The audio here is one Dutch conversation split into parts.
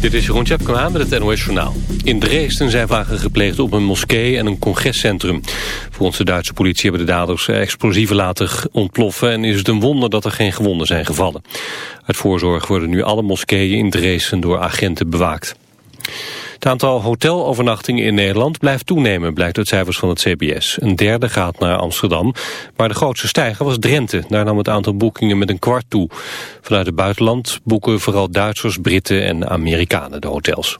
Dit is Jeroen Tjepkema met het NOS Journaal. In Dresden zijn wagen gepleegd op een moskee en een congrescentrum. Volgens de Duitse politie hebben de daders explosieven laten ontploffen... en is het een wonder dat er geen gewonden zijn gevallen. Uit voorzorg worden nu alle moskeeën in Dresden door agenten bewaakt. Het aantal hotelovernachtingen in Nederland blijft toenemen, blijkt uit cijfers van het CBS. Een derde gaat naar Amsterdam, maar de grootste stijger was Drenthe. Daar nam het aantal boekingen met een kwart toe. Vanuit het buitenland boeken vooral Duitsers, Britten en Amerikanen de hotels.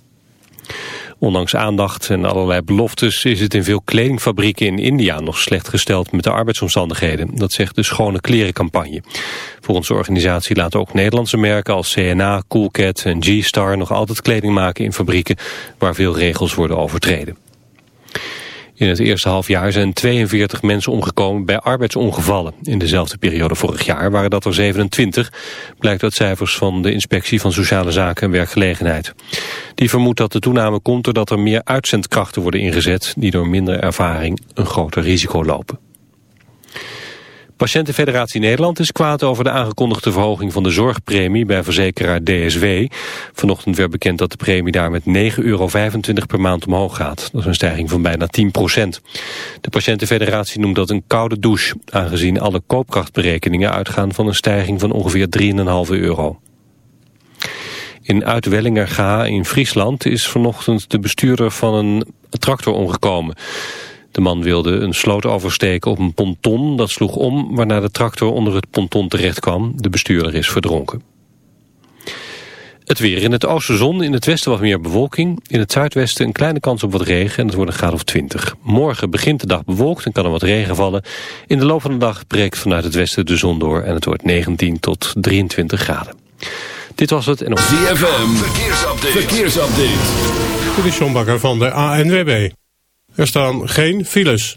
Ondanks aandacht en allerlei beloftes is het in veel kledingfabrieken in India nog slecht gesteld met de arbeidsomstandigheden. Dat zegt de Schone Klerencampagne. Volgens de organisatie laten ook Nederlandse merken als CNA, Coolcat en G-Star nog altijd kleding maken in fabrieken waar veel regels worden overtreden. In het eerste halfjaar zijn 42 mensen omgekomen bij arbeidsongevallen. In dezelfde periode vorig jaar waren dat er 27, blijkt uit cijfers van de Inspectie van Sociale Zaken en Werkgelegenheid. Die vermoedt dat de toename komt doordat er meer uitzendkrachten worden ingezet die door minder ervaring een groter risico lopen. Patiëntenfederatie Nederland is kwaad over de aangekondigde verhoging van de zorgpremie bij verzekeraar DSW. Vanochtend werd bekend dat de premie daar met 9,25 euro per maand omhoog gaat. Dat is een stijging van bijna 10 procent. De Patiëntenfederatie noemt dat een koude douche, aangezien alle koopkrachtberekeningen uitgaan van een stijging van ongeveer 3,5 euro. In Uitwellingerga in Friesland is vanochtend de bestuurder van een tractor omgekomen. De man wilde een sloot oversteken op een ponton. Dat sloeg om, waarna de tractor onder het ponton terecht kwam. De bestuurder is verdronken. Het weer. In het oosten zon, in het westen wat meer bewolking. In het zuidwesten een kleine kans op wat regen en het wordt een graad of 20. Morgen begint de dag bewolkt en kan er wat regen vallen. In de loop van de dag breekt vanuit het westen de zon door en het wordt 19 tot 23 graden. Dit was het en op ZFM. Verkeersupdate. Verkeersupdate. Dit is John Bakker van de ANWB. Er staan geen files.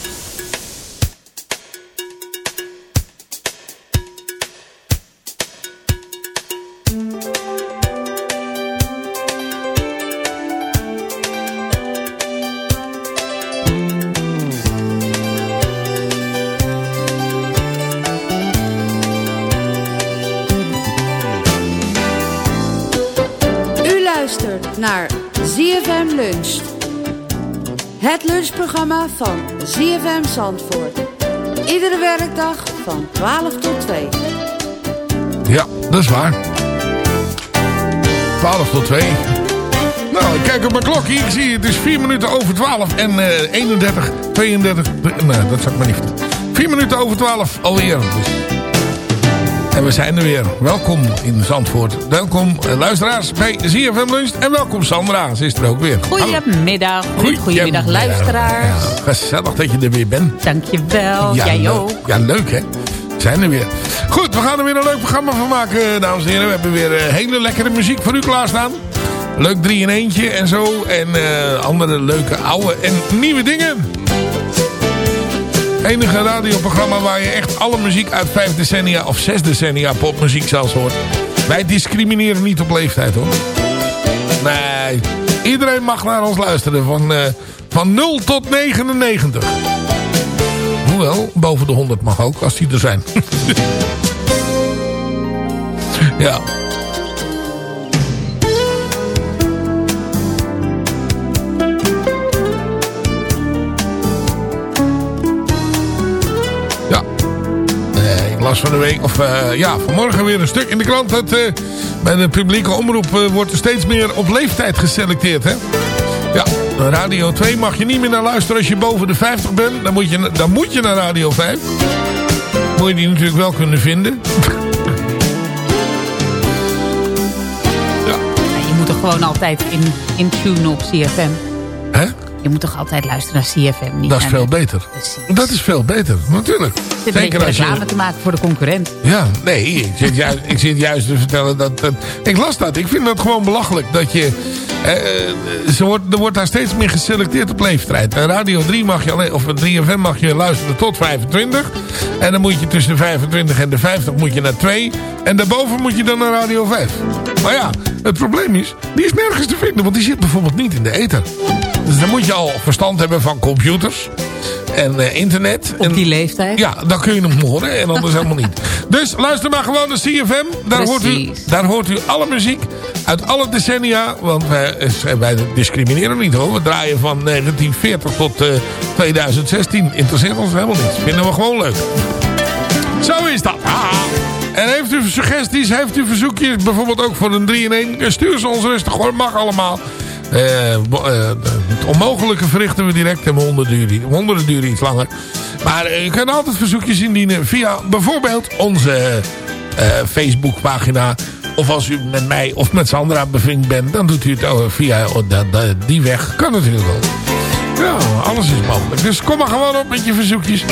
Het lunchprogramma van ZFM Zandvoort. Iedere werkdag van 12 tot 2. Ja, dat is waar. 12 tot 2. Nou, ik kijk op mijn klokje. Ik zie het is 4 minuten over 12 en eh 31, 32. Nee, dat zou ik maar niet vertellen. 4 minuten over 12 alweer. Dus. En we zijn er weer. Welkom in Zandvoort. Welkom eh, luisteraars bij ZFM Lunch. En welkom Sandra. Ze is er ook weer. Goedemiddag. Goedemiddag Ja, luisteraars. ja, gezellig dat je er weer bent. Dankjewel. Jij leuk. ook. Ja, leuk hè. We zijn er weer. Goed, we gaan er weer een leuk programma van maken, dames en heren. We hebben weer eh, hele lekkere muziek voor u klaarstaan. Leuk 3 in eentje en zo. En andere leuke oude en nieuwe dingen. Enige radioprogramma waar je echt alle muziek uit vijf decennia of zes decennia popmuziek zelfs hoort. Wij discrimineren niet op leeftijd hoor. Nee, iedereen mag naar ons luisteren van, uh, van 0 tot 99. Hoewel, boven de 100 mag ook, als die er zijn. ja. Las van de week, of uh, ja, vanmorgen weer een stuk in de krant. Dat uh, bij de publieke omroep uh, wordt er steeds meer op leeftijd geselecteerd. Hè? Ja, Radio 2 mag je niet meer naar luisteren als je boven de 50 bent. Dan moet je, dan moet je naar Radio 5. Moet je die natuurlijk wel kunnen vinden. ja. Je moet er gewoon altijd in, in tune op CFM. Hè? Je moet toch altijd luisteren naar CFM. Niet dat is veel beter. Dat is veel beter, natuurlijk. Het is een reclame je... te maken voor de concurrent. Ja, nee, ik zit juist, ik zit juist te vertellen dat, dat... Ik las dat, ik vind dat gewoon belachelijk. Dat je... Eh, ze wordt, er wordt daar steeds meer geselecteerd op leeftijd. En Radio 3 mag je alleen, of 3FM mag je luisteren tot 25. En dan moet je tussen de 25 en de 50 moet je naar 2. En daarboven moet je dan naar Radio 5. Maar ja, het probleem is, die is nergens te vinden. Want die zit bijvoorbeeld niet in de ether. Dus dan moet je al verstand hebben van computers en uh, internet. Op die leeftijd? Ja, dan kun je hem horen en anders helemaal niet. Dus luister maar gewoon naar CFM. Daar hoort, u, daar hoort u alle muziek uit alle decennia. Want wij, eh, wij discrimineren niet hoor. We draaien van 1940 tot uh, 2016. Interesseert ons helemaal niet. Vinden we gewoon leuk. Zo is dat. En heeft u suggesties, heeft u verzoekjes, bijvoorbeeld ook voor een 3 in 1, stuur ze ons rustig hoor, mag allemaal. Uh, het onmogelijke verrichten we direct en honderden duren, iets langer. Maar uh, je kunt altijd verzoekjes indienen via bijvoorbeeld onze Facebookpagina. Of als u met mij of met Sandra bevriend bent, dan doet u het via die weg. Kan natuurlijk wel. Ja, alles is mogelijk. Dus kom maar gewoon op met je verzoekjes.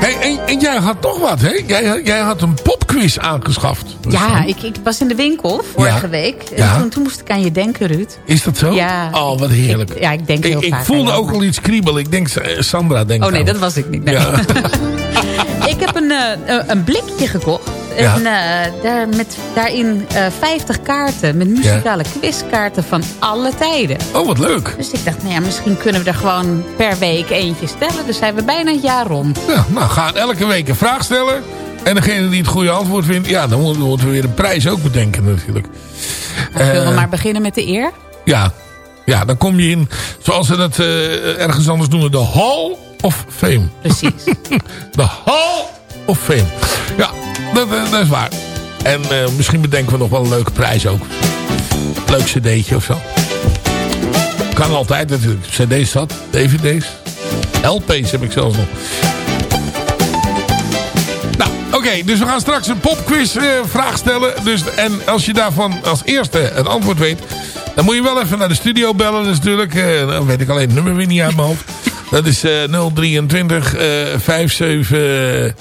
Hey, en, jij had toch wat, hè? Jij, had een popquiz aangeschaft. Ja, ik, ik, was in de winkel vorige week. En toen, toen, moest ik aan je denken, Ruud. Is dat zo? Ja. Oh, wat heerlijk. ja, ik denk heel ik, vaak. Ik voelde ook al iets kriebelen. Ik denk, eh, Sandra denkt Oh nee, dat was ik niet. Nee. Ja. ik heb een, uh, een blikje gekocht. En uh, daar met, daarin uh, 50 kaarten met muzikale quizkaarten van alle tijden. Oh, wat leuk. Dus ik dacht, nou ja, misschien kunnen we er gewoon per week eentje stellen. Dus zijn we bijna het jaar rond. Ja, nou, gaan elke week een vraag stellen. En degene die het goede antwoord vindt, ja, dan moeten we weer een prijs ook bedenken natuurlijk. Dan zullen we maar beginnen met de eer? Ja, ja dan kom je in, zoals ze dat uh, ergens anders noemen, de Hall of Fame. Precies. de Hall of Fame. Ja, dat, dat is waar. En uh, misschien bedenken we nog wel een leuke prijs ook. Leuk cd'tje of zo. Kan altijd natuurlijk. Cd's zat, dvd's. LP's heb ik zelfs nog. Oké. Okay, dus we gaan straks een popquiz uh, vraag stellen. Dus, en als je daarvan als eerste het antwoord weet... dan moet je wel even naar de studio bellen dus natuurlijk. Uh, dan weet ik alleen het nummer weer niet uit mijn hoofd. Dat is uh, 023 57...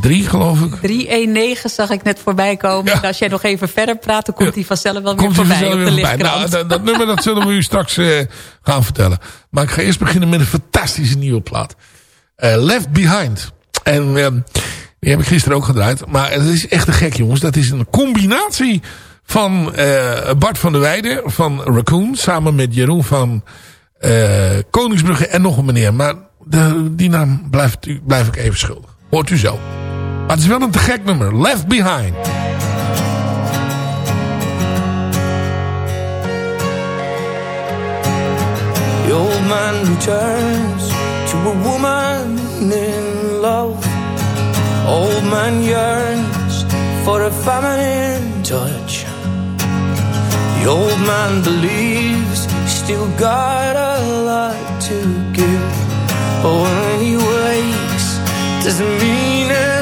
3 geloof ik. 319 zag ik net voorbij komen. Ja. En als jij nog even verder praat, dan komt hij vanzelf wel komt weer voorbij op de voorbij. Nou, dat, dat, nummer dat zullen we u straks uh, gaan vertellen. Maar ik ga eerst beginnen met een fantastische nieuwe plaat. Uh, Left Behind. En uh, die heb ik gisteren ook gedraaid. Maar het is echt een gek jongens. Dat is een combinatie van Bart van der Weijden van Raccoon. Samen met Jeroen van Koningsbrugge en nog een meneer. Maar de, die naam blijft, blijf ik even schuldig. Hoort u zo. Maar het is wel een te gek nummer. Left Behind. The old man returns to a woman in love. Old man yearns for a feminine touch. The old man believes he's still got a lot to give. But when he wakes, doesn't mean as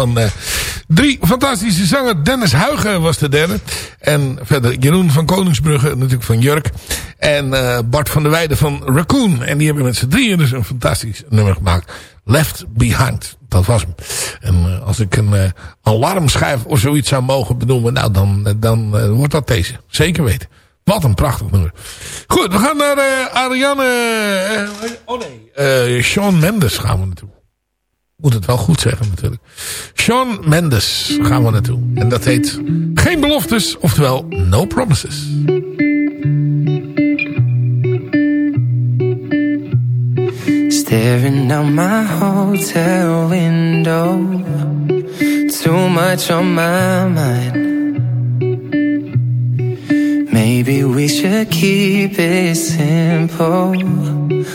van uh, drie fantastische zangers. Dennis Huigen was de derde. En verder Jeroen van Koningsbrugge, natuurlijk van Jurk. En uh, Bart van der Weijden van Raccoon. En die hebben met z'n drieën dus een fantastisch nummer gemaakt. Left Behind. Dat was hem. En uh, als ik een alarmschijf of zoiets zou mogen benoemen. Nou, dan, dan wordt dat deze. Zeker weten. Wat een prachtig nummer. Goed, we gaan naar Ariane... oh nee, Sean Mendes gaan we naartoe moet het wel goed zeggen natuurlijk. Sean Mendes gaan we naartoe. En dat heet Geen Beloftes, oftewel No Promises. Staring out my hotel window Too much on my mind Maybe we should keep it simple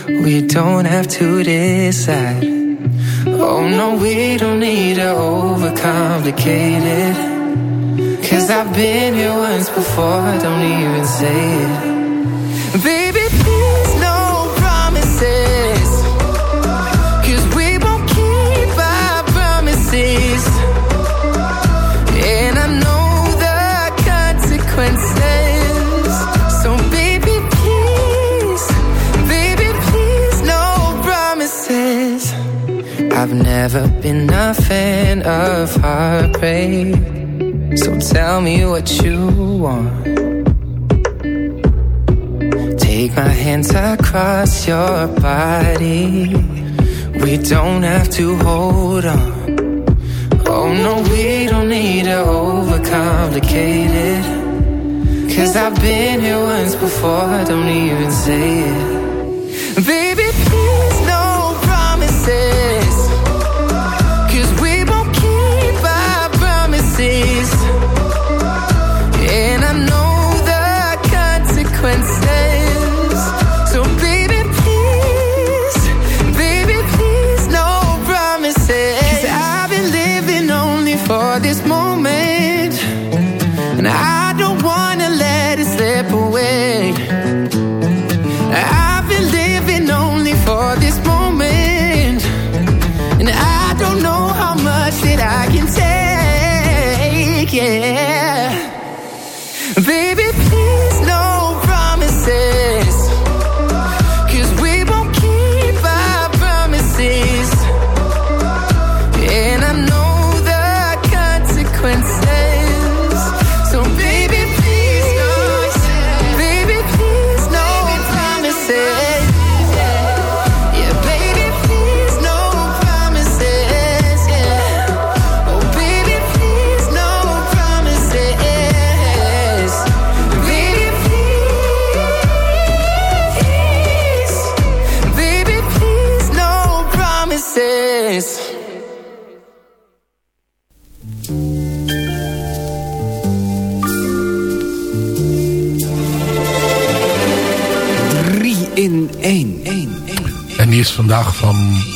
We don't have to decide Oh no, we don't need to overcomplicate it. Cause I've been here once before, don't even say it. Baby, never been a fan of heartbreak. So tell me what you want. Take my hands across your body. We don't have to hold on. Oh no, we don't need to overcomplicate it. Cause I've been here once before, don't even say it. Van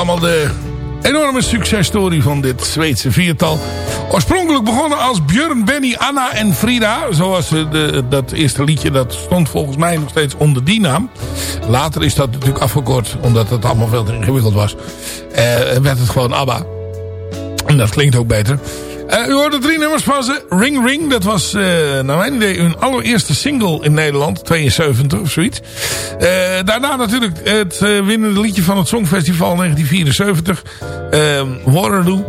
allemaal de enorme successtory van dit Zweedse viertal. Oorspronkelijk begonnen als Björn, Benny, Anna en Frida. Zoals de, dat eerste liedje, dat stond volgens mij nog steeds onder die naam. Later is dat natuurlijk afgekort, omdat het allemaal veel te ingewikkeld was. Uh, werd het gewoon ABBA. En dat klinkt ook beter. Uh, u hoorde drie nummers van ze. Ring Ring, dat was uh, naar mijn idee hun allereerste single in Nederland. 72 of zoiets. Uh, daarna natuurlijk het winnende liedje van het Songfestival 1974. Waterloo.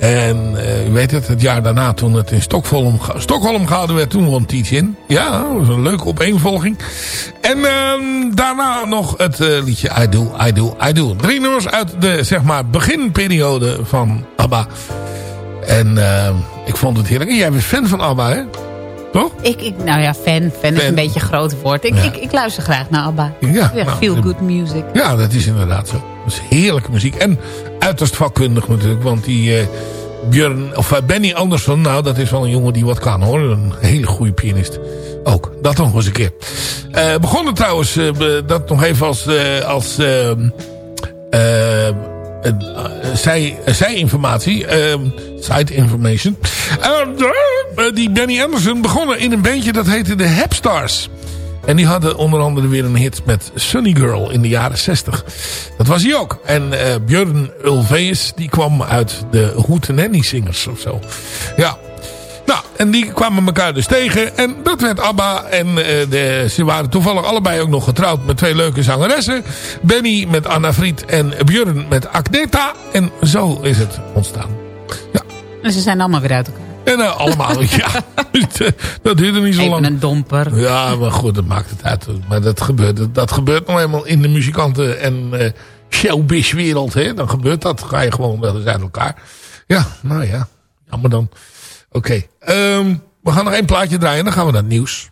En u weet het, het jaar daarna toen het in Stockholm, Stockholm gehouden werd, toen won Tietjen. Ja, dat was een leuke opeenvolging. En ehm, daarna nog het liedje I Do, I Do, I Do. Drie nummers uit de, zeg maar, beginperiode van ABBA. En uh, ik vond het heerlijk. En jij bent fan van ABBA, hè? Toch? Ik, ik, nou ja, fan. Fan, is een beetje een groot woord. Ik, ik, ik, luister graag naar ABBA. Ja, ja nou, feel good music. Ja, dat is inderdaad zo. Dat is heerlijke muziek. En uiterst vakkundig natuurlijk. Want die uh, Björn, of uh, Benny Andersson, nou dat is wel een jongen die wat kan hoor. Een hele goede pianist. Ook, dat nog eens een keer. Uh, begonnen trouwens, dat nog even als... als ehm, zij, zij informatie, site information. die Danny Anderson begonnen in een bandje dat heette de Hepstars. En die hadden onder andere weer een hit met Sunny Girl in de jaren 60. Dat was hij ook. En uh, Björn Ulvaeus die kwam uit de Hootenanny Singers of zo. Ja. Nou, En die kwamen elkaar dus tegen. En dat werd ABBA. En uh, de, ze waren toevallig allebei ook nog getrouwd met twee leuke zangeressen. Benny met Anna Fried en Björn met Agneta. En zo is het ontstaan. Ja. En ze zijn allemaal weer uit elkaar. En uh, allemaal, ja. dat duurde niet zo Even lang. een domper. Ja, maar goed, dat maakt het uit. Maar dat gebeurt, dat gebeurt nou eenmaal in de muzikanten- en uh, showbiz-wereld. Dan gebeurt dat. Ga je gewoon wel eens uit elkaar. Ja, nou ja. Jammer dan. Oké. Okay. Um, we gaan nog één plaatje draaien en dan gaan we naar het nieuws.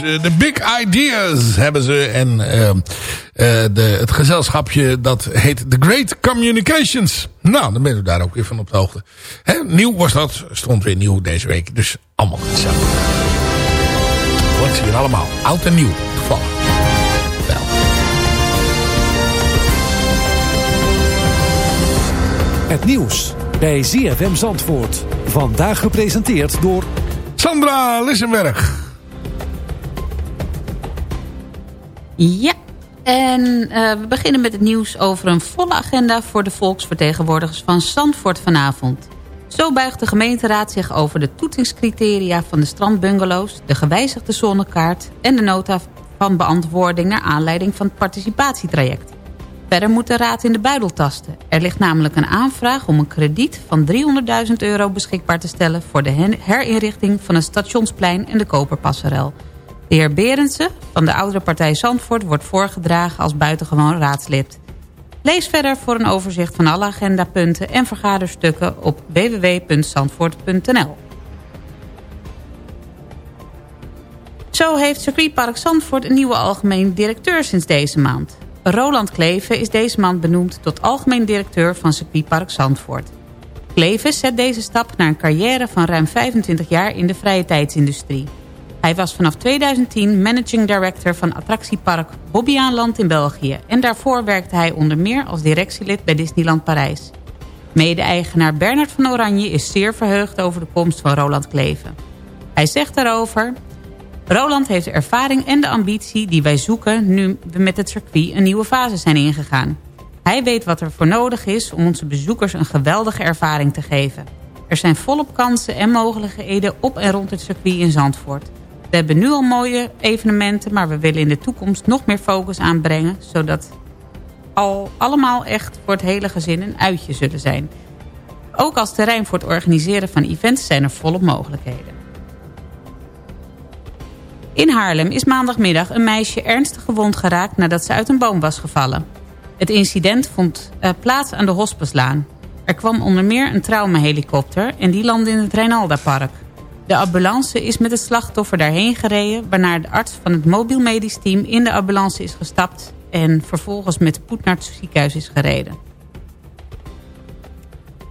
De Big Ideas hebben ze. En uh, uh, de, het gezelschapje dat heet The Great Communications. Nou, dan ben je daar ook weer van op de hoogte. Hè, nieuw was dat. Stond weer nieuw deze week. Dus allemaal gezellig. Wordt hier allemaal. Oud en nieuw. Toevallig. Wel. Het nieuws bij ZFM Zandvoort. Vandaag gepresenteerd door... Sandra Lissenberg. Ja, en uh, we beginnen met het nieuws over een volle agenda... voor de volksvertegenwoordigers van Zandvoort vanavond. Zo buigt de gemeenteraad zich over de toetsingscriteria van de strandbungalows... de gewijzigde zonnekaart en de nota van beantwoording... naar aanleiding van het participatietraject. Verder moet de raad in de buidel tasten. Er ligt namelijk een aanvraag om een krediet van 300.000 euro beschikbaar te stellen... voor de herinrichting van het stationsplein en de koperpasserel... De heer Berendsen van de oudere partij Zandvoort wordt voorgedragen als buitengewoon raadslid. Lees verder voor een overzicht van alle agendapunten en vergaderstukken op www.zandvoort.nl. Zo heeft circuitpark Zandvoort een nieuwe algemeen directeur sinds deze maand. Roland Kleven is deze maand benoemd tot algemeen directeur van circuitpark Zandvoort. Kleven zet deze stap naar een carrière van ruim 25 jaar in de vrije tijdsindustrie. Hij was vanaf 2010 managing director van attractiepark Bobbejaanland in België. En daarvoor werkte hij onder meer als directielid bij Disneyland Parijs. Mede-eigenaar Bernard van Oranje is zeer verheugd over de komst van Roland Kleven. Hij zegt daarover... Roland heeft de ervaring en de ambitie die wij zoeken... nu we met het circuit een nieuwe fase zijn ingegaan. Hij weet wat er voor nodig is om onze bezoekers een geweldige ervaring te geven. Er zijn volop kansen en mogelijkheden op en rond het circuit in Zandvoort. We hebben nu al mooie evenementen, maar we willen in de toekomst nog meer focus aanbrengen... zodat al allemaal echt voor het hele gezin een uitje zullen zijn. Ook als terrein voor het organiseren van events zijn er volop mogelijkheden. In Haarlem is maandagmiddag een meisje ernstig gewond geraakt nadat ze uit een boom was gevallen. Het incident vond uh, plaats aan de Hospeslaan. Er kwam onder meer een traumahelikopter en die landde in het Reinalda-park. De ambulance is met het slachtoffer daarheen gereden... waarna de arts van het mobiel medisch team in de ambulance is gestapt... en vervolgens met de naar het ziekenhuis is gereden.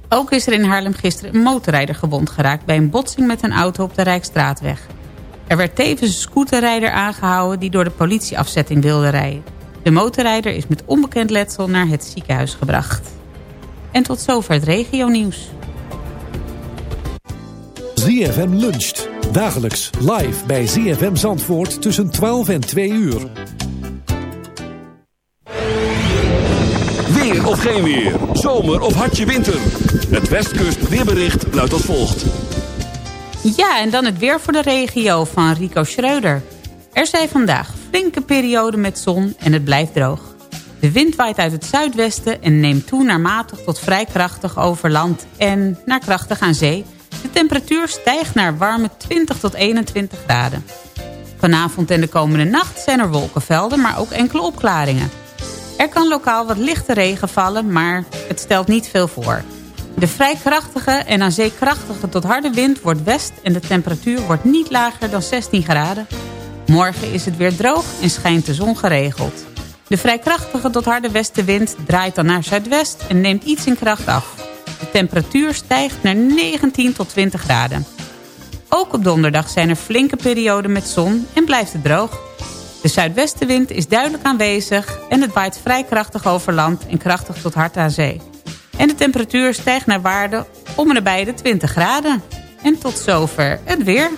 Ook is er in Haarlem gisteren een motorrijder gewond geraakt... bij een botsing met een auto op de Rijkstraatweg. Er werd tevens een scooterrijder aangehouden... die door de politieafzetting wilde rijden. De motorrijder is met onbekend letsel naar het ziekenhuis gebracht. En tot zover het regionieuws. ZFM luncht. Dagelijks live bij ZFM Zandvoort tussen 12 en 2 uur. Weer of geen weer. Zomer of hartje winter. Het Westkust weerbericht luidt als volgt. Ja, en dan het weer voor de regio van Rico Schreuder. Er zijn vandaag flinke perioden met zon en het blijft droog. De wind waait uit het zuidwesten en neemt toe naar matig tot vrij krachtig over land en naar krachtig aan zee. De temperatuur stijgt naar warme 20 tot 21 graden. Vanavond en de komende nacht zijn er wolkenvelden, maar ook enkele opklaringen. Er kan lokaal wat lichte regen vallen, maar het stelt niet veel voor. De vrij krachtige en aan zee krachtige tot harde wind wordt west... en de temperatuur wordt niet lager dan 16 graden. Morgen is het weer droog en schijnt de zon geregeld. De vrij krachtige tot harde westenwind draait dan naar zuidwest... en neemt iets in kracht af. De temperatuur stijgt naar 19 tot 20 graden. Ook op donderdag zijn er flinke perioden met zon en blijft het droog. De zuidwestenwind is duidelijk aanwezig en het waait vrij krachtig over land en krachtig tot hard aan zee. En de temperatuur stijgt naar waarde om en nabij de 20 graden. En tot zover het weer.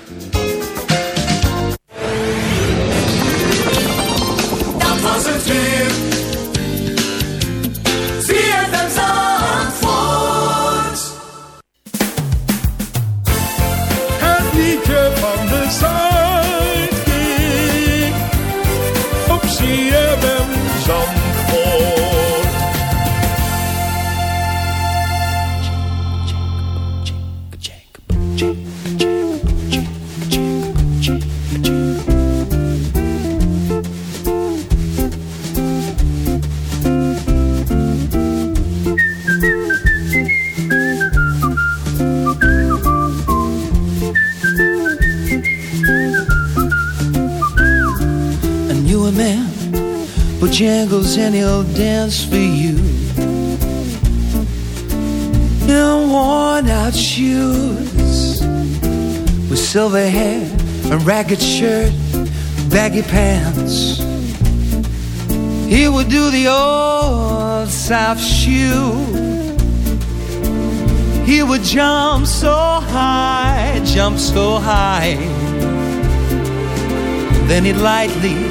Bojangles and he'll dance for you. In worn out shoes. With silver hair, a ragged shirt, baggy pants. He would do the old South shoe. He would jump so high, jump so high. Then he'd lightly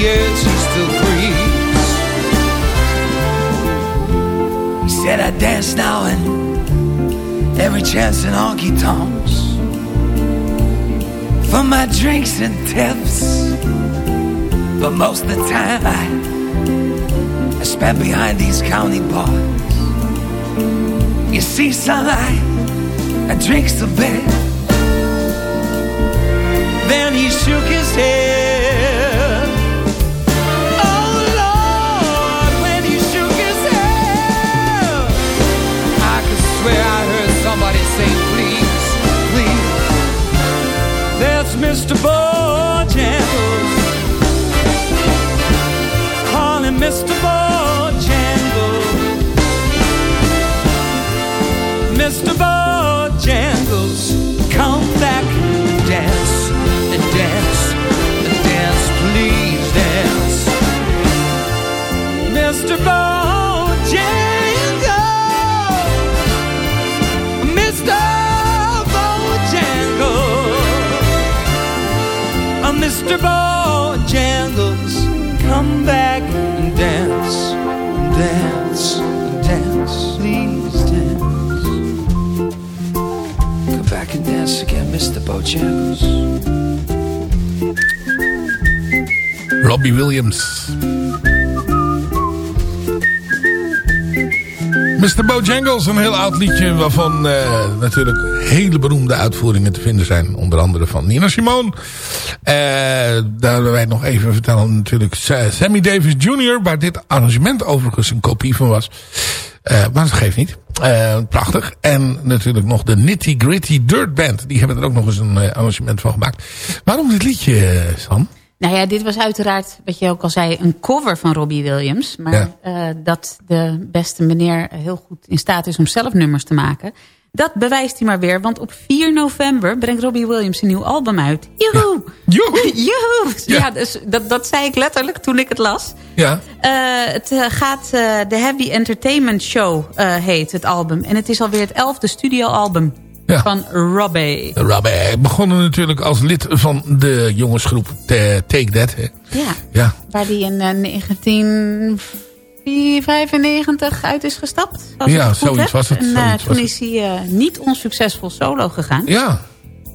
Years, he still breathes. He said, I dance now and every chance in honky tonks. For my drinks and tips. But most of the time, I, I spend behind these county bars. You see sunlight and drinks a bit. Then he shook his head, Mr. Bojangles. Call him Mr. Bojangles. Mr. Bojangles, Robbie Williams. Mr. Bojangles, een heel oud liedje waarvan eh, natuurlijk hele beroemde uitvoeringen te vinden zijn. Onder andere van Nina Simone. Eh, daar hebben wij nog even vertellen natuurlijk Sa- Sammy Davis Jr. Waar dit arrangement overigens een kopie van was. Eh, maar dat geeft niet. Eh, prachtig. En natuurlijk nog de Nitty Gritty Dirt Band. Die hebben er ook nog eens een eh, arrangement van gemaakt. Waarom dit liedje, eh, Sam? Nou ja, dit was uiteraard, wat je ook al zei, een cover van Robbie Williams. Maar Ja. dat de beste meneer heel goed in staat is om zelf nummers te maken... dat bewijst hij maar weer. Want op 4 november brengt Robbie Williams een nieuw album uit. Joehoe! Joehoe! Joehoe! Ja, Ja. dus dat, dat zei ik letterlijk toen ik het las. Ja. Eh, het eh, gaat eh, de Heavy Entertainment Show heet het album. En het is alweer het elfde studioalbum Ja. van Robbie. Robbie begonnen natuurlijk als lid van de jongensgroep Take That. Hè. Ja, Ja. waar die in eh, 1995 uit is gestapt. Ja, zoiets heb. was het, En eh, toen was is hij eh, niet onsuccesvol solo gegaan. ja,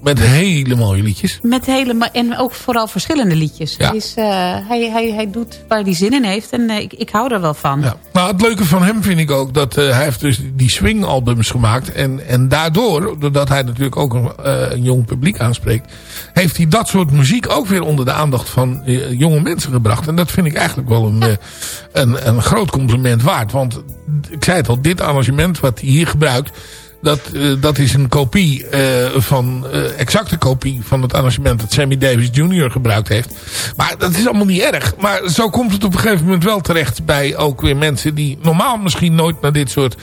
met hele mooie liedjes. Met hele, en ook vooral verschillende liedjes. Ja. Eh, hij, hij, hij doet waar hij zin in heeft. En eh, ik, ik hou er wel van. Ja. Nou, het leuke van hem vind ik ook dat eh, hij heeft dus die swing-albums gemaakt. En, en daardoor, doordat hij natuurlijk ook een, een jong publiek aanspreekt... heeft hij dat soort muziek ook weer onder de aandacht van jonge mensen gebracht. En dat vind ik eigenlijk wel een, een, een groot compliment waard. Want ik zei het al, dit arrangement wat hij hier gebruikt... Dat, eh, dat is een kopie eh, van, eh, exacte kopie van het arrangement dat Sammy Davis Jr. gebruikt heeft. Maar dat is allemaal niet erg. Maar zo komt het op een gegeven moment wel terecht bij ook weer mensen die normaal misschien nooit naar dit soort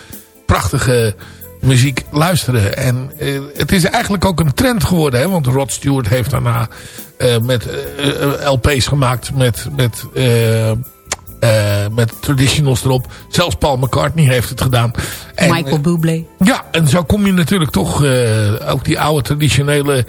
prachtige muziek luisteren. En het is eigenlijk ook een trend geworden. Hè? Want Rod Stewart heeft daarna met LP's gemaakt met... met eh, eh, met traditionals erop. Zelfs Paul McCartney heeft het gedaan. En, Michael Bublé. ja, en zo kom je natuurlijk toch eh, ook die oude traditionele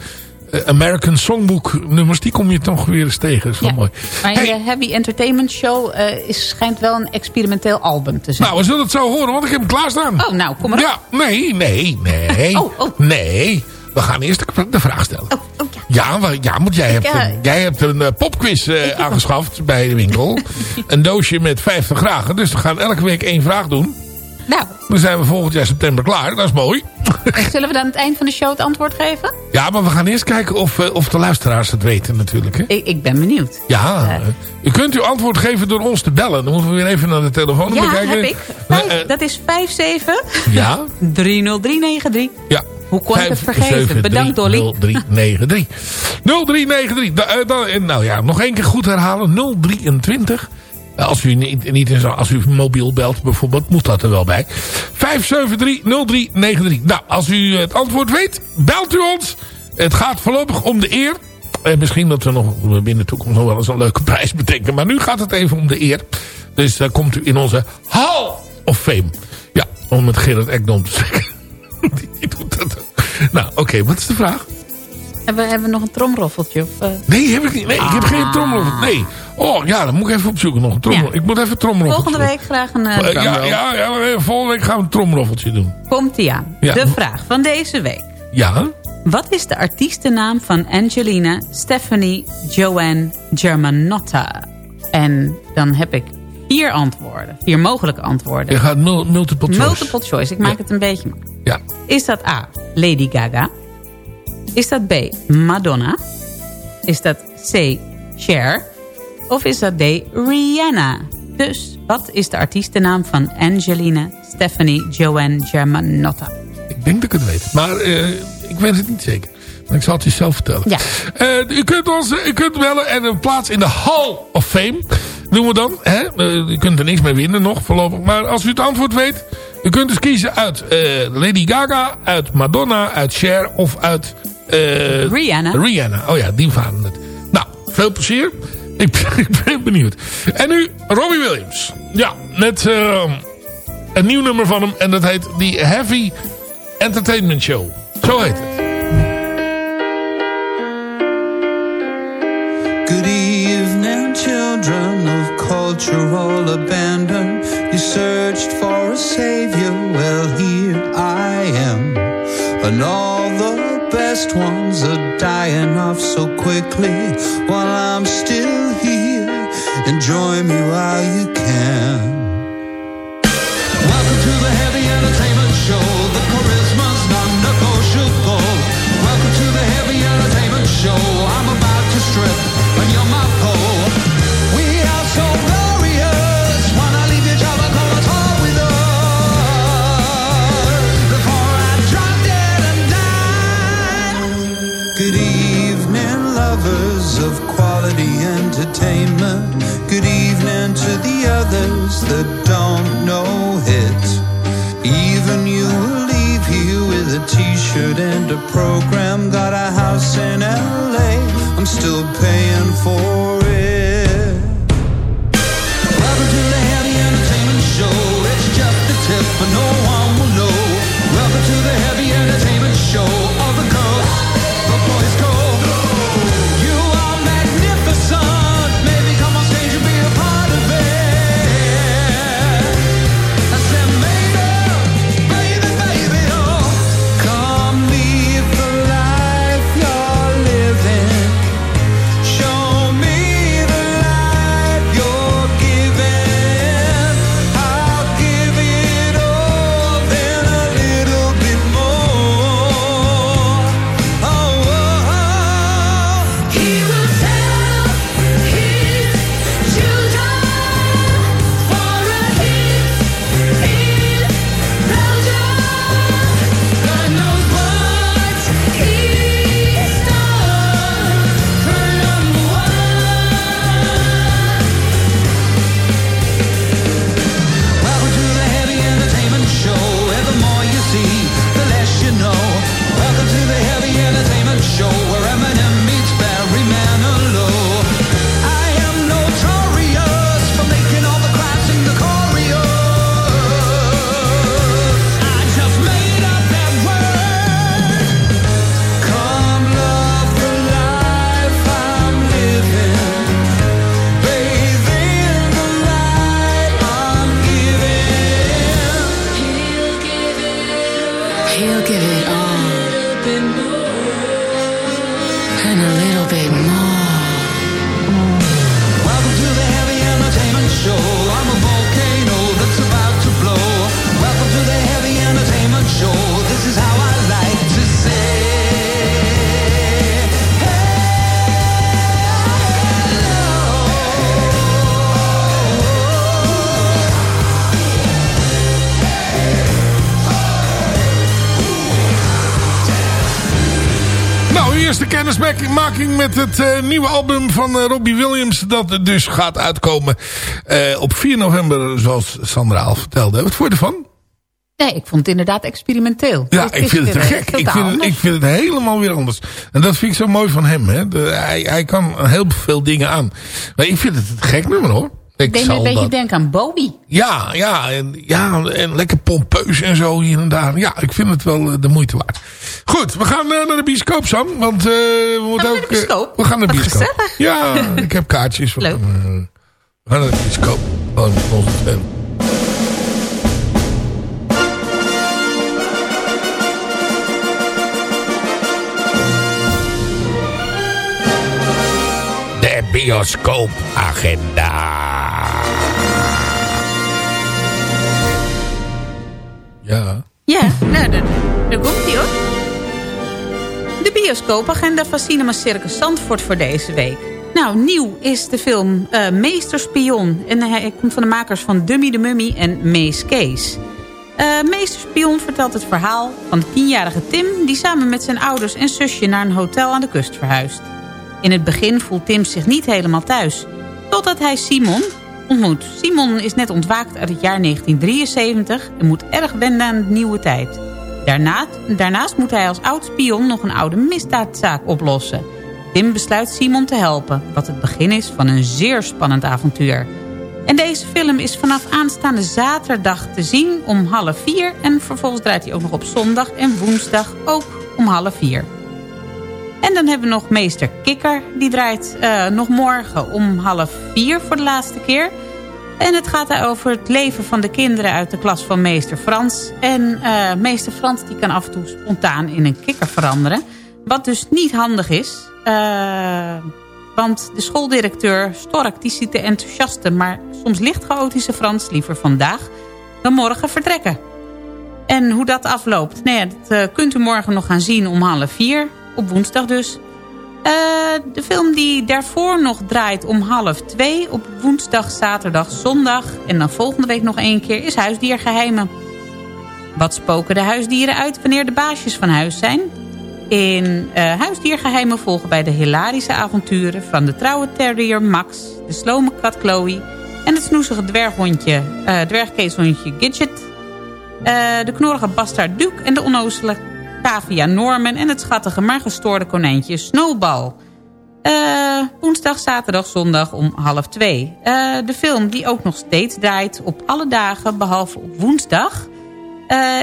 eh, American Songbook nummers, die kom je toch weer eens tegen. Dat is wel Ja. mooi. Maar Hey, de Heavy Entertainment Show eh, is, schijnt wel een experimenteel album te zijn. nou, we zullen het zo horen, want ik heb hem klaarstaan. Oh, nou, kom maar op. Ja, nee, nee, nee. Oh, oh. Nee, we gaan eerst de, vraag stellen. Oh, oh, ja. Ja, ja, want jij hebt, een, jij hebt een eh, popquiz eh, aangeschaft bij de winkel. een doosje met 50 vragen. Dus we gaan elke week één vraag doen. Nou, Dan zijn we volgend jaar september klaar. Dat is mooi. zullen we dan aan het eind van de show het antwoord geven? Ja, maar we gaan eerst kijken of, eh, of de luisteraars het weten natuurlijk. Hè? Ik, ik ben benieuwd. Ja, Eh. u kunt uw antwoord geven door ons te bellen. Dan moeten we weer even naar de telefoon Ja, kijken. heb ik. Eh, Vijf- dat is 57 ja, 30393. ja. Hoe kon ik het vergeten? Bedankt, Dolly. 0393. 0393. Da- eh, dan- eh, nou ja, nog één keer goed herhalen. 023. Als u, niet, niet als u mobiel belt bijvoorbeeld, moet dat er wel bij. 573-0393. Nou, als u het antwoord weet, belt u ons. Het gaat voorlopig om de eer. En misschien dat we nog binnen de toekomst nog wel eens een leuke prijs bedenken. Maar nu gaat het even om de eer. Dus dan komt u in onze Hall of Fame. Ja, om met Gerard Ekdom te zeggen. Die doet dat. Nou, oké, wat is de vraag? Hebben we, hebben we nog een tromroffeltje? Of, eh, Nee, heb ik niet. Nee, ik heb geen tromroffel. Nee. Oh, ja, dan moet ik even opzoeken nog een trommel. Ja. Ik moet even tromroffel. volgende week graag een uh, ja, ja, ja, volgende week gaan we een tromroffeltje doen. Komt ie aan. Ja. De vraag van deze week. Ja, Wat is de artiestennaam van Angelina Stephanie Joanne Germanotta? En dan heb ik vier antwoorden. Vier mogelijke antwoorden. je gaat mul- multiple choice. Multiple choice. Ik maak Ja. het een beetje makkelijk. Ja. Is dat A. Lady Gaga? Is dat B. Madonna? Is dat C. Cher? Of is dat D. Rihanna? Dus, wat is de artiestennaam van Angelina Stephanie Joanne Germanotta? Ik denk dat ik het weet. Maar eh, ik weet het niet zeker. Ik zal het je zelf vertellen. Ja. Eh, u, kunt ons, u kunt bellen en een plaats in de Hall of Fame doen we dan. Hè? Eh, u kunt er niks mee winnen nog voorlopig. Maar als u het antwoord weet, u kunt dus kiezen uit Lady Gaga, uit Madonna, uit Cher of uit... eh, Rihanna. Rihanna, oh ja, die varen het. Nou, veel plezier. Ik, ik ben benieuwd. En nu Robbie Williams. Ja, net eh, een nieuw nummer van hem. En dat heet The Heavy Entertainment Show. Zo heet het. Good evening, children of cultural abandon. You searched for a savior, well, here I am. And all best ones are dying off so quickly while I'm still here. Enjoy me while you can. Met het eh, nieuwe album van eh, Robbie Williams. Dat dus gaat uitkomen eh, op 4 november, zoals Sandra al vertelde. Wat vond je ervan? Nee, ik vond het inderdaad experimenteel. Ja, ik vind het te gek. Ik vind het, ik vind het helemaal weer anders. En dat vind ik zo mooi van hem. Hè. De, hij, hij kan heel veel dingen aan. Maar ik vind het een gek nummer hoor. Ik denk een beetje dat- denken aan Bobby. Ja, ja, en, ja, en lekker pompeus en zo hier en daar. Ja, ik vind het wel eh, de moeite waard. Goed, we gaan eh, naar de bioscoop, Sam. Want eh, we moeten ook... eh, we gaan naar de bioscoop. gezellig. Ja, ik heb kaartjes. We Leuk. gaan, we gaan naar de bioscoop. Oh, bioscoopagenda. Ja. Ja, nou, daar, komt hij hoor. De bioscoopagenda van Cinema Circus Zandvoort voor deze week. Nou, nieuw is de film eh Meesterspion. En hij komt van de makers van Dummy de Mummy en Mees Kees. Uh, meester Spion vertelt het verhaal van de tienjarige Tim... die samen met zijn ouders en zusje naar een hotel aan de kust verhuist. In het begin voelt Tim zich niet helemaal thuis. Totdat hij Simon ontmoet. Simon is net ontwaakt uit het jaar 1973... en moet erg wennen aan de nieuwe tijd. Daarnaast, moet hij als oud spion nog een oude misdaadzaak oplossen. Tim besluit Simon te helpen... wat het begin is van een zeer spannend avontuur... En deze film is vanaf aanstaande zaterdag te zien om half vier. En vervolgens draait hij ook nog op zondag en woensdag ook om half vier. En dan hebben we nog meester Kikker. Die draait uh, nog morgen om half vier voor de laatste keer. En het gaat over het leven van de kinderen uit de klas van meester Frans. En uh, meester Frans die kan af en toe spontaan in een kikker veranderen. Wat dus niet handig is. Uh, want de schooldirecteur Stork die ziet de enthousiaste... maar soms licht chaotische Frans liever vandaag dan morgen vertrekken. En hoe dat afloopt, nou dat kunt u morgen nog gaan zien om half vier. Op woensdag dus. Uh, de film die daarvoor nog draait om half twee... op woensdag, zaterdag, zondag... en dan volgende week nog één keer is Huisdiergeheimen. Wat spoken de huisdieren uit wanneer de baasjes van huis zijn? In uh, Huisdiergeheimen volgen bij de hilarische avonturen... van de trouwe terrier Max, de slome kat Chloe... en het snoezige dwerghondje, uh, dwergkeeshondje Gidget... De knorrige bastaard Duke en de onnozele cavia Norman... en het schattige maar gestoorde konijntje Snowball... woensdag, zaterdag, zondag om half twee. de film die ook nog steeds draait op alle dagen, behalve op woensdag...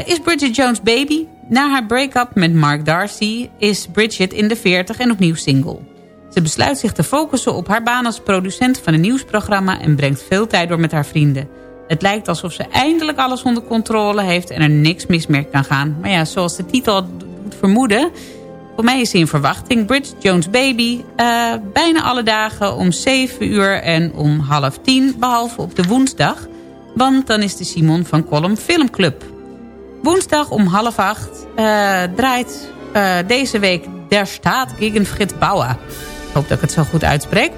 is Bridget Jones' Baby na haar break-up met Mark Darcy is Bridget in de 40 en opnieuw single. Ze besluit zich te focussen op haar baan als producent van een nieuwsprogramma... en brengt veel tijd door met haar vrienden. Het lijkt alsof ze eindelijk alles onder controle heeft en er niks mis meer kan gaan. Maar ja, zoals de titel doet vermoeden... voor mij is in verwachting Bridget Jones Baby... Uh, bijna alle dagen om 7 uur en om half 10, behalve op de woensdag... want dan is de Simon van Column Filmclub... Woensdag om half acht uh, draait uh, deze week Der Staat gegen Fritz Bauer. Ik hoop dat ik het zo goed uitspreek.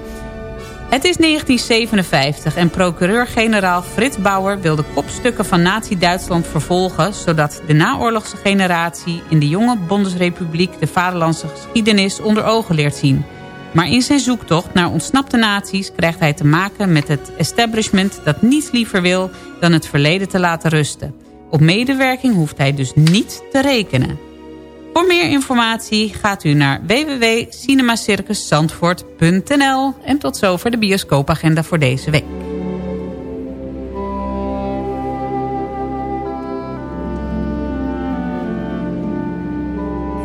Het is 1957 en procureur-generaal Frits Bauer wil de kopstukken van nazi-Duitsland vervolgen... zodat de naoorlogse generatie in de jonge Bondesrepubliek de vaderlandse geschiedenis onder ogen leert zien. Maar in zijn zoektocht naar ontsnapte naties krijgt hij te maken met het establishment dat niets liever wil dan het verleden te laten rusten. Op medewerking hoeft hij dus niet te rekenen. Voor meer informatie gaat u naar www.cinemacircuszandvoort.nl En tot zover de bioscoopagenda voor deze week.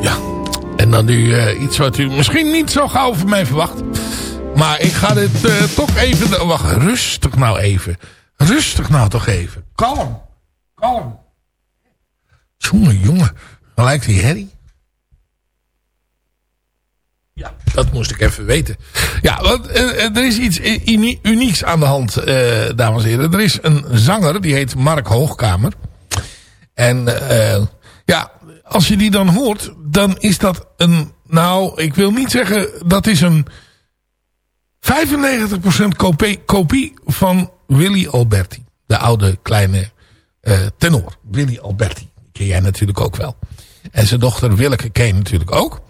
Ja, en dan nu uh, iets wat u misschien niet zo gauw van mij verwacht. Maar ik ga dit uh, toch even... Wacht, rustig nou even. Rustig nou toch even. Kalm. Kalm. Jongen, jongen. Gelijk die herrie. Ja, dat moest ik even weten. Ja, want, uh, er is iets unieks aan de hand, uh, dames en heren. Er is een zanger, die heet Mark Hoogkamer. En ja, als je die dan hoort, dan is dat een... Nou, ik wil niet zeggen, dat is een 95% kopie, kopie van Willy Alberti. De oude kleine tenor, Willy Alberti ken jij natuurlijk ook wel. En zijn dochter Willeke ken natuurlijk ook.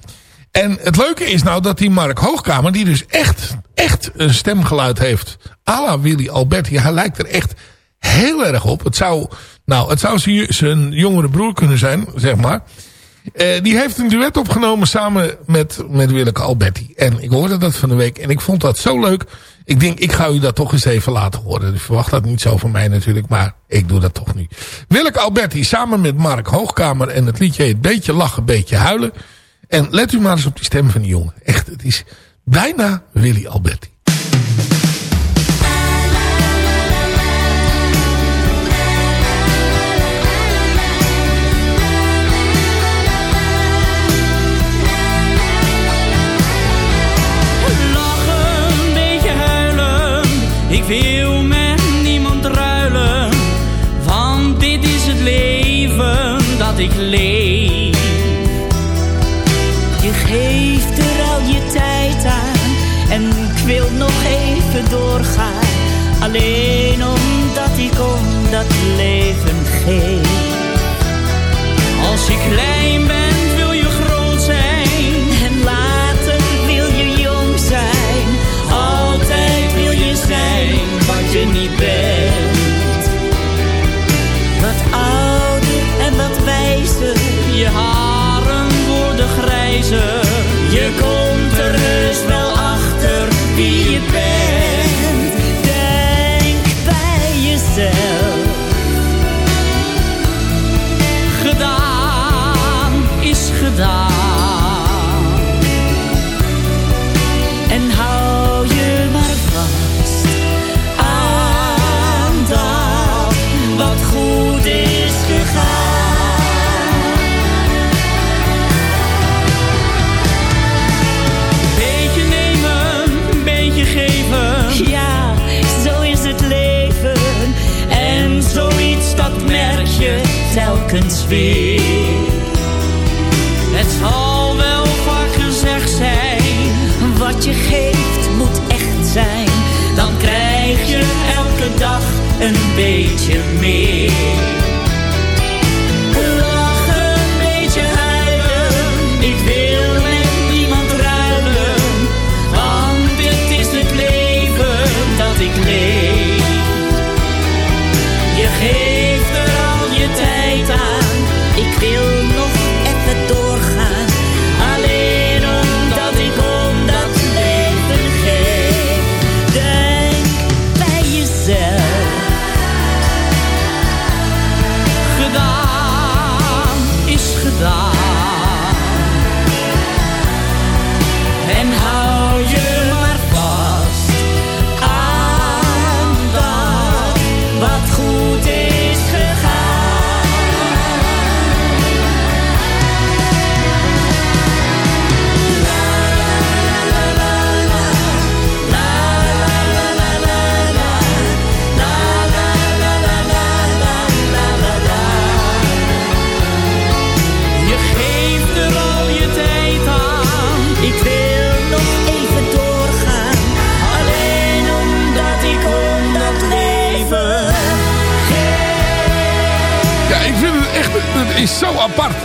En het leuke is nou dat die Mark Hoogkamer, die dus echt, echt een stemgeluid heeft. à la Willy Alberti, hij lijkt er echt heel erg op. Het zou, nou, het zou zijn jongere broer kunnen zijn, zeg maar. Uh, die heeft een duet opgenomen samen met, met Willeke Alberti. En ik hoorde dat van de week en ik vond dat zo leuk ik denk, ik ga u dat toch eens even laten horen. Dus verwacht dat niet zo van mij natuurlijk, maar ik doe dat toch nu. Willeke Alberti samen met Mark Hoogkamer en het liedje heet Beetje lachen, beetje huilen. En let u maar eens op die stem van die jongen. Echt, het is bijna Willy Alberti. Ik wil met niemand ruilen, want dit is het leven dat ik leef. Wil nog even doorgaan. Alleen omdat ik om dat leven geef. Als je klein bent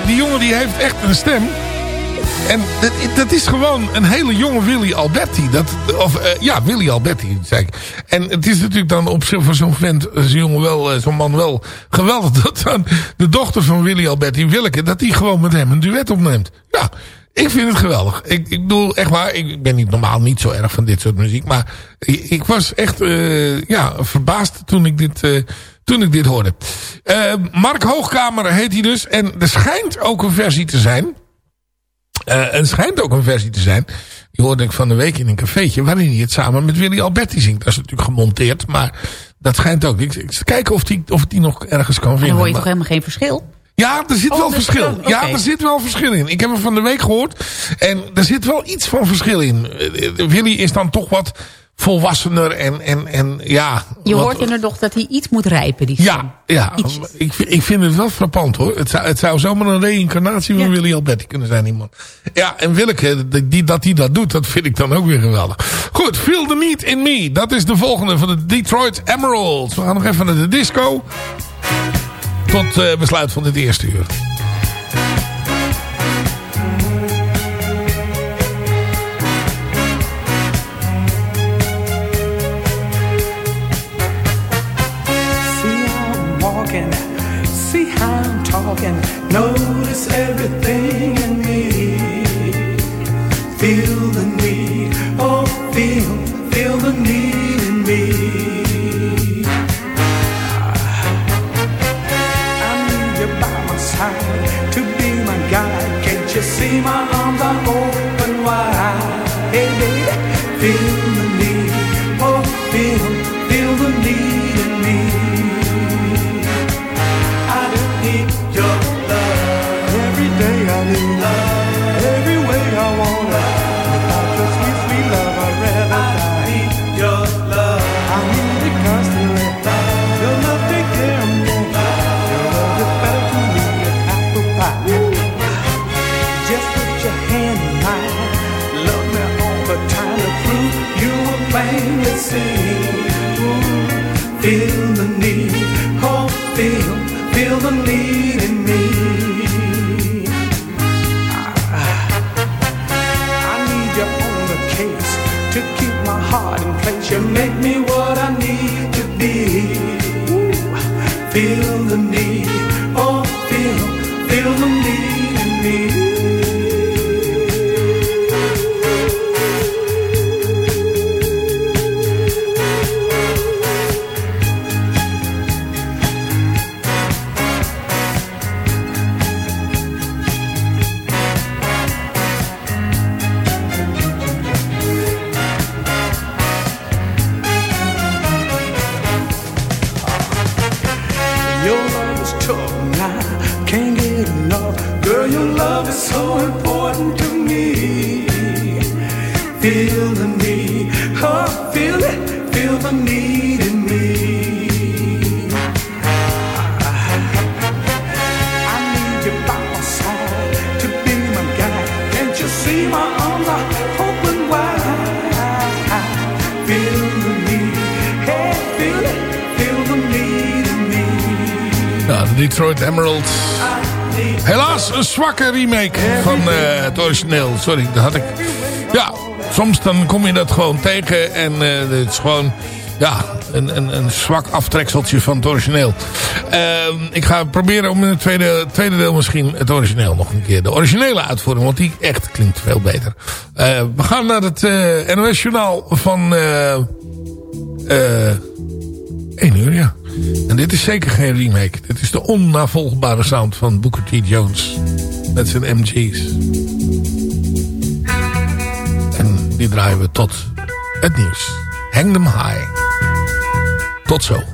Die jongen die heeft echt een stem. En dat, dat is gewoon een hele jonge Willy Alberti. Dat, of eh, ja, Willy Alberti, zei ik. En het is natuurlijk dan op voor zo'n vent, eh, zo'n jongen wel, eh, zo'n man wel geweldig. Dat dan de dochter van Willy Alberti, Willeke, dat die gewoon met hem een duet opneemt. Ja, ik vind het geweldig. Ik, ik bedoel, echt waar, ik ben niet normaal niet zo erg van dit soort muziek. Maar ik, ik was echt, ja, verbaasd toen ik dit, toen ik dit hoorde. Eh, Mark Hoogkamer heet hij dus. En er schijnt ook een versie te zijn. Eh het schijnt ook een versie te zijn. Die hoorde ik van de week in een cafeetje. Waarin hij het samen met Willy Alberti zingt. Dat is natuurlijk gemonteerd. Maar dat schijnt ook. Ik, ik kijken of, die, of die nog ergens kan En vinden. dan hoor je Maar- toch helemaal geen verschil? ja, er zit Oh, wel verschil. Ja, er zit wel verschil in. Ik heb hem van de week gehoord. En er zit wel iets van verschil in. Eh, Willy is dan toch wat volwassener en, en, en ja... Je hoort inderdaad dat hij iets moet rijpen, die. Ja, ja ik, vind- ik vind het wel frappant hoor. Het zou, het zou zomaar een reïncarnatie van Willy Alberti kunnen zijn, iemand. Ja, en Willeke, die, dat hij dat doet, dat vind ik dan ook weer geweldig. Goed, Feel the Need in Me. Dat is de volgende van de Detroit Emeralds. We gaan nog even naar de disco. Tot eh, besluit van dit eerste uur. I'm talking. Notice everything in me. Feel the need, oh feel, feel the need and you make Detroit Emerald. Helaas een zwakke remake van eh, het origineel. Sorry, dat had ik... Ja, soms dan kom je dat gewoon tegen. En eh, het is gewoon... Ja, een, een, een zwak aftrekseltje van het origineel. Ehm, ik ga proberen om in het tweede, tweede deel misschien het origineel nog een keer. De originele uitvoering, want die echt klinkt veel beter. Eh, we gaan naar het eh, NOS journaal van... eh eh 1 uur, ja. En dit is zeker geen remake. Dit is de onnavolgbare sound van Booker T. Jones. Met zijn MG's. En die draaien we tot het nieuws. Hang them high. Tot zo.